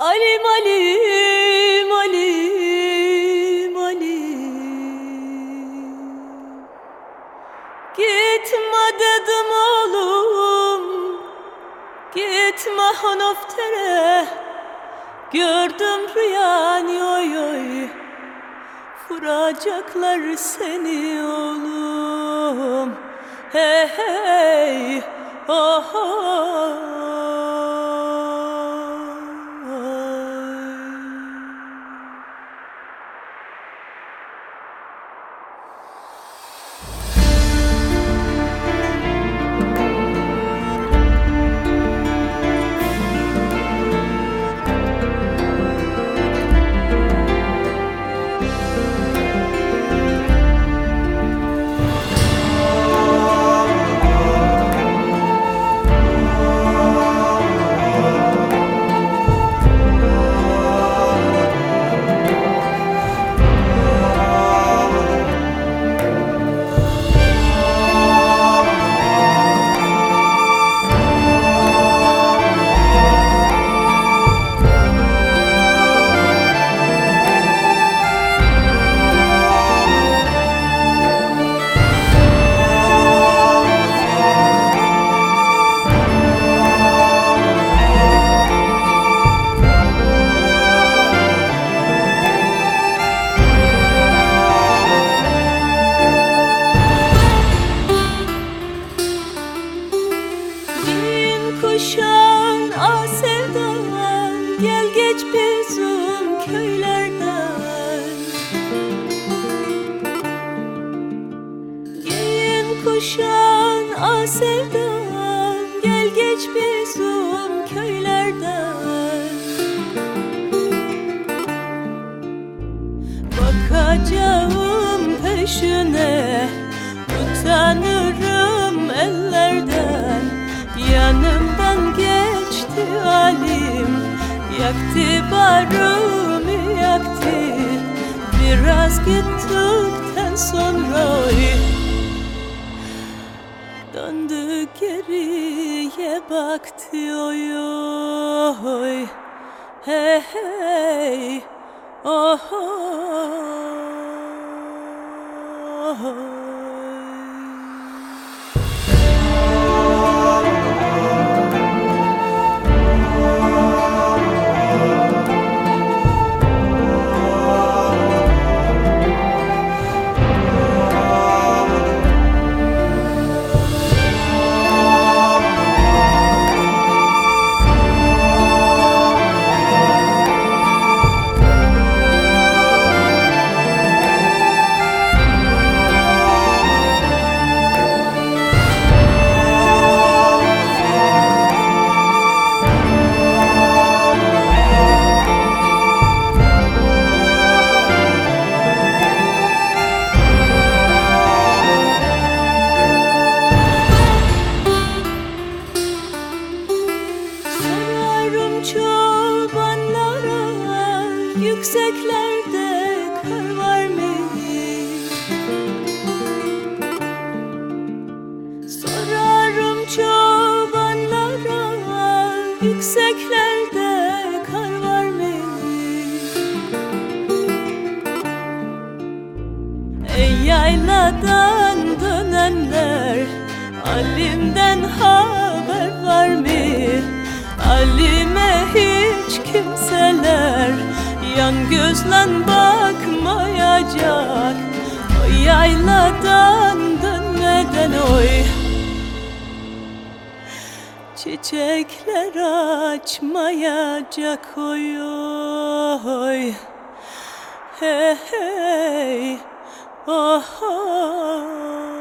Alim alim alim alim. Gitme dedim oğlum Gitme hanoftere Gördüm rüyanı oy oy. Vuracaklar seni oğlum. Hey hey oh, oh. Bin kuşağın ah sevdan Gel geç bizim köylerden. Giyin kuşağın ah sevdan Gel geç bizim Yaktı barımı yaktı Biraz gittikten sonra Döndü geriye baktı oy oy Hey hey oh, oh. Çobanlara Yükseklerde kar var mı? Sorarım çobanlara Yükseklerde kar var mı? Ey yayladan dönenler Alimden Yan gözlen bakmayacak. O yayladan dönmeden oy. Çiçekler açmayacak oy oy. Hey hey oh, oh.